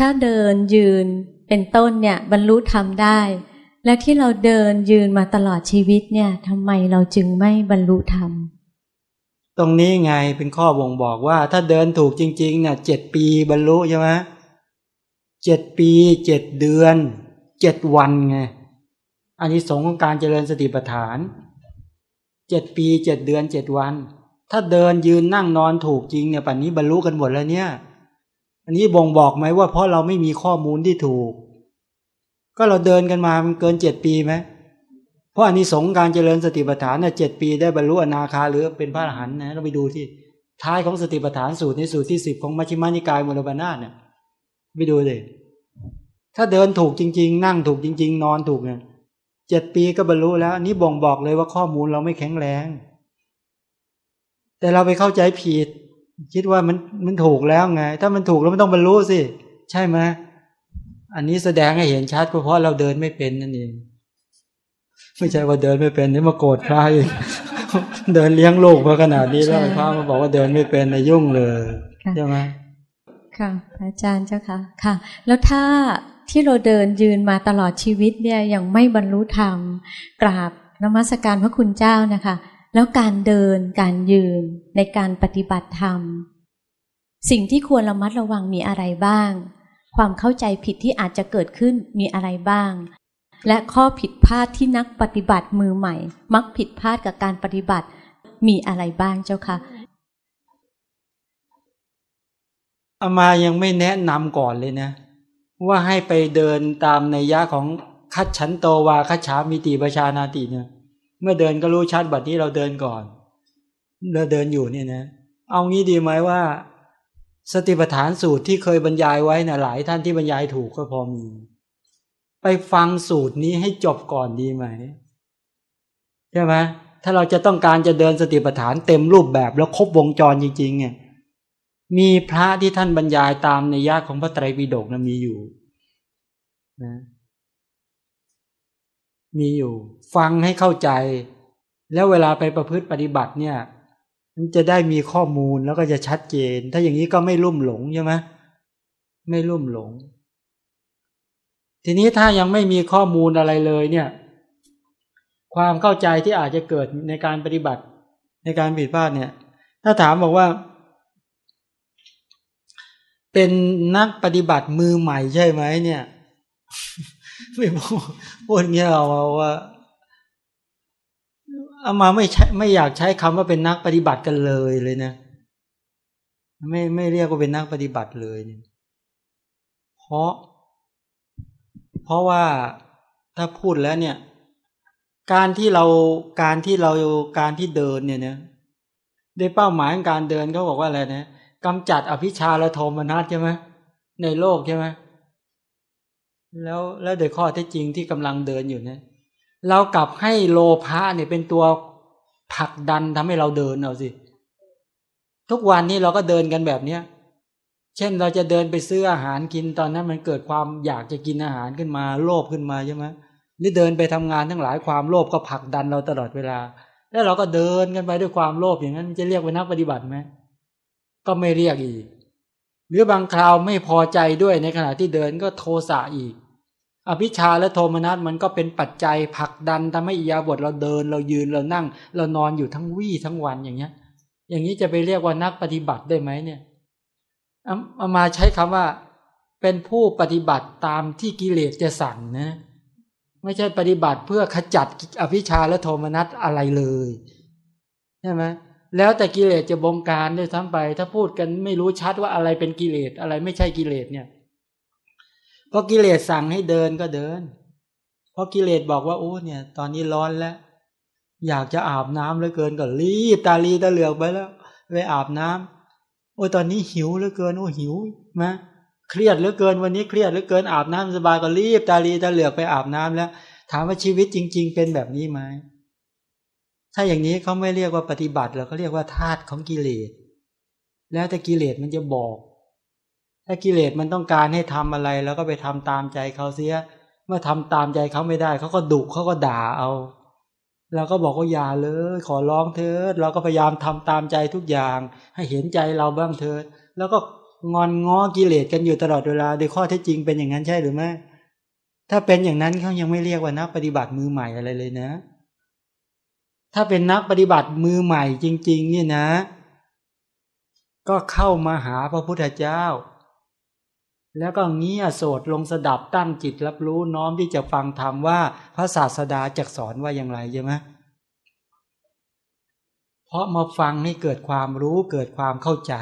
ถ้าเดินยืนเป็นต้นเนี่ยบรรลุธรรมได้ และที่เราเดินยืนมาตลอดชีวิตเนี่ยทำไมเราจึงไม่บรรลุธรรม ตรงนี้ไงเป็นข้อบ่งบอกว่า ถ้าเดินถูกจริงๆเนี่ยเจ็ดปีบรรลุใช่ไหมเจ็ดปีเจ็ดเดือนเจ็ดวันไงอันนี้สงของการเจริญสติปัฏฐานเจ็ดปีเจ็ดเดือนเจ็ดวัน ถ้าเดินยืนนั่งนอนถูกจริงเนี่ยป่านนี้บรรลุกันหมดแล้วเนี่ย อันนี้บ่งบอกไหมว่าเพราะเราไม่มีข้อมูลที่ถูก ก็เราเดินกันมามันเกินเจ็ดปีไหมเพราะอันนี้สงการเจริญสติปัฏฐานเนี่ยเจ็ดปีได้บรรลุอนาคาหรือเป็นพระอรหันต์นะเราไปดูที่ท้ายของสติปัฏฐานสูตรในสูตรที่สิบของมัชฌิมานิกายมูลบานาเนี่ยไปดูเลยถ้าเดินถูกจริง ๆ นั่งถูกจริง ๆ นอนถูกเนี่ยเจ็ดปีก็บรรลุแล้วนี่บ่งบอกเลยว่าข้อมูลเราไม่แข็งแรง แต่เราไปเข้าใจผิด คิดว่ามันมันถูกแล้วไง ถ้ามันถูกแล้วมันต้องบรรลุสิ ใช่ไหมอันนี้แสดงให้เห็นชัดเพราะเราเดินไม่เป็นนั่นเองไม่ใช่ว่าเดินไม่เป็นนี่มาโกรธพระอีกเดินเลี้ยงลูกมาขนาดนี้แล้วพระมาบอกว่าเดินไม่เป็นในยุ่งเลยใช่ไหมค่ะอาจารย์เจ้าค่ะค่ะ แล้วถ้าที่เราเดินยืนมาตลอดชีวิตเนี่ยยังไม่บรรลุธรรมกราบนมัสการพระคุณเจ้านะคะ แล้วการเดินการยืนในการปฏิบัติธรรม สิ่งที่ควรระมัดระวังมีอะไรบ้าง ความเข้าใจผิดที่อาจจะเกิดขึ้นมีอะไรบ้าง และข้อผิดพลาดที่นักปฏิบัติมือใหม่ มักผิดพลาดกับการปฏิบัติมีอะไรบ้างเจ้าคะอามายังไม่แนะนำก่อนเลยนะ ว่าให้ไปเดินตามในยะของคัดฉันโตวาคัดฉามิติประชานาติเนี่ย เมื่อเดินก็รู้ชัดบัดนี้เราเดินก่อน เราเดินอยู่เนี่ยนะ เอางี้ดีไหมว่า สติปัฏฐานสูตรที่เคยบรรยายไว้นะหลายท่านที่บรรยายถูกก็พอมี ไปฟังสูตรนี้ให้จบก่อนดีไหมใช่ไหมถ้าเราจะต้องการจะเดินสติปัฏฐานเต็มรูปแบบแล้วครบวงจรจริง ๆ เนี่ย มีพระที่ท่านบรรยายตามในยากของพระไตรปิฎกนะมีอยู่นะ มีอยู่ ฟังให้เข้าใจ แล้วเวลาไปประพฤติปฏิบัติเนี่ย มันจะได้มีข้อมูลแล้วก็จะชัดเจน ถ้าอย่างนี้ก็ไม่ลุ่มหลงใช่ไหมไม่ลุ่มหลง ทีนี้ถ้ายังไม่มีข้อมูลอะไรเลยเนี่ย ความเข้าใจที่อาจจะเกิดในการปฏิบัติในการผิดพลาดเนี่ย ถ้าถามบอกว่า เป็นนักปฏิบัติมือใหม่ใช่ไหมเนี่ย ไม่พูดพูดเงี้ยเอาว่าเอามาไม่ใช่ไม่อยากใช้คำว่าเป็นนักปฏิบัติกันเลยเลยนะไม่ไม่เรียกว่าเป็นนักปฏิบัติเลยเนี่ยเพราะ เพราะว่าถ้าพูดแล้วเนี่ย การที่เราการที่เราการที่เดินเนี่ยเนี่ยได้เป้าหมายของการเดินเขาบอกว่าอะไรนะกำจัดอภิชาและโทมนัสใช่ไหมในโลกใช่ไหม แล้วแล้วโดยข้อเท็จจริงที่กำลังเดินอยู่เนี่ยเรากลับให้โลภะเนี่ยเป็นตัวผลักดันทำให้เราเดินเอาสิ ทุกวันนี้เราก็เดินกันแบบเนี้ยเช่นเราจะเดินไปซื้ออาหารกินตอนนั้นมันเกิดความอยากจะกินอาหารขึ้นมาโลภขึ้นมาใช่ไหมหรือเดินไปทำงานทั้งหลายความโลภก็ผลักดันเราตลอดเวลา แล้วเราก็เดินกันไปด้วยความโลภอย่างนั้นจะเรียกว่านักปฏิบัติไหมก็ไม่เรียกอีก หรือบางคราวไม่พอใจด้วยในขณะที่เดินก็โทสะอีก อภิชาและโทมนัสมันก็เป็นปัจจัยผลักดันทำให้อิยาบทเราเดินเรายืนเรานั่ง เรานอนอยู่ทั้งวี่ทั้งวันอย่างเงี้ย อย่างนี้จะไปเรียกว่านักปฏิบัติได้ไหมเนี่ยเอามาใช้คำว่า เป็นผู้ปฏิบัติตามที่กิเลสจะสั่งนะ ไม่ใช่ปฏิบัติเพื่อขจัดอภิชาและโทมนัสอะไรเลยใช่ไหม แล้วแต่กิเลสจะบงการด้วยทั้งไป ถ้าพูดกันไม่รู้ชัดว่าอะไรเป็นกิเลสอะไรไม่ใช่กิเลสเนี่ยพอกิเลสสั่งให้เดินก็เดิน เพราะกิเลสบอกว่าโอ้เนี่ย ตอนนี้ร้อนแล้ว อยากจะอาบน้ำเหลือเกินก็รีบตาลีตาเหลือกไปแล้วไปอาบน้ำโอ้ตอนนี้หิวเหลือเกินโอ้หิวมาเครียดเหลือเกินวันนี้เครียดเหลือเกินอาบน้ำสบายก็รีบตาลีตาเหลือกไปอาบน้ำแล้ว ถามว่าชีวิตจริง ๆ เป็นแบบนี้ไหม ถ้าอย่างนี้เขาไม่เรียกว่าปฏิบัติเราเขาเรียกว่าธาตุของกิเลส แล้วแต่กิเลสมันจะบอก ถ้ากิเลสมันต้องการให้ทำอะไร แล้วก็ไปทำตามใจเขาเสีย เมื่อทำตามใจเขาไม่ได้เขาก็ดุเขาก็ด่าเอาเราก็บอกว่าอย่าเลย ขอร้องเถิดเราก็พยายามทำตามใจทุกอย่าง ให้เห็นใจเราบ้างเถิดแล้วก็งอนง้อกิเลสกันอยู่ตลอดเวลาโดยข้อเท็จจริงเป็นอย่างนั้นใช่หรือไม่ถ้าเป็นอย่างนั้นเขายังไม่เรียกว่านักปฏิบัติมือใหม่อะไรเลยนะ ถ้าเป็นนักปฏิบัติมือใหม่จริง ๆ เนี่ยนะ ก็เข้ามาหาพระพุทธเจ้า แล้วก็เงียโสดลงสดับตั้งจิตรับรู้น้อมที่จะฟังธรรมว่าพระศาสดาจะสอนว่าอย่างไรใช่ไหมเพราะมาฟังให้เกิดความรู้เกิดความเข้าใจ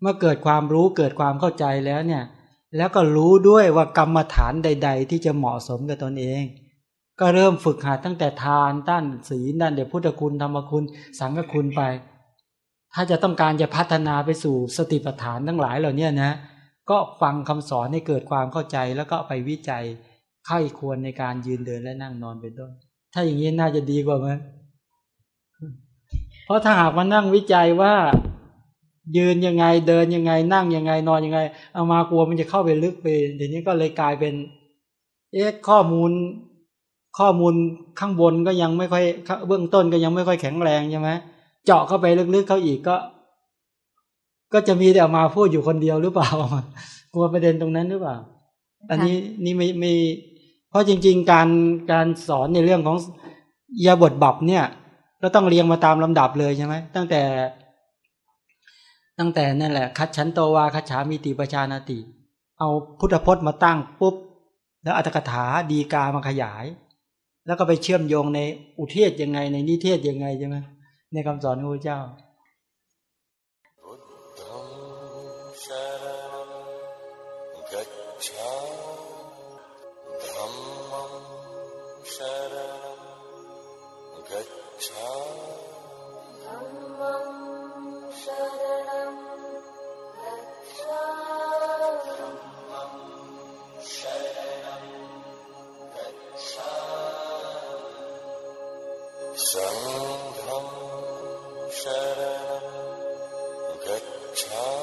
เมื่อเกิดความรู้เกิดความเข้าใจแล้วเนี่ย แล้วก็รู้ด้วยว่ากรรมฐานใด ๆ ที่จะเหมาะสมกับตนเอง ก็เริ่มฝึกหัดตั้งแต่ทานด้านศีลด้านเดี๋ยวพุทธคุณธรรมคุณ สังฆคุณไป ถ้าจะต้องการจะพัฒนาไปสู่สติปัฏฐานทั้งหลายเหล่านี้นะ ก็ฟังคำสอนให้เกิดความเข้าใจแล้วก็ไปวิจัยไข้ควรในการยืนเดินและนั่งนอนเป็นต้น ถ้าอย่างนี้น่าจะดีกว่าไหมเพราะถ้าหากมานั่งวิจัยว่า ยืนยังไงเดินยังไง นั่งยังไงนอนยังไง เอามากลัวมันจะเข้าไปลึกไปทีนี้ก็เลยกลายเป็น เอ๊ะข้อมูล ข้อมูลข้างบนก็ยังไม่ค่อยเบื้องต้นก็ยังไม่ค่อยแข็งแรงใช่ไหมเจาะเข้าไปลึกๆเข้าอีกก็ ก็จะมีแต่มาพูดอยู่คนเดียวหรือเปล่ากลัวประเด็นตรงนั้นหรือเปล่า อันนี้นี่ไม่ไม่เพราะจริง ๆ การการสอนในเรื่องของยาบทบับเนี่ย ก็ต้องเรียงมาตามลำดับเลยใช่ไหมตั้งแต่ ตั้งแต่นั่นแหละ คัดชั้นโตวาคัจฉามีติประชานาติ เอาพุทธพจน์มาตั้งปุ๊บ แล้วอัตถกถาดีกามาขยาย แล้วก็ไปเชื่อมโยงในอุเทศยังไง ในนิเทศยังไงใช่ไหมในคำสอนของพระเจ้า Sangham Sharanam Gacchami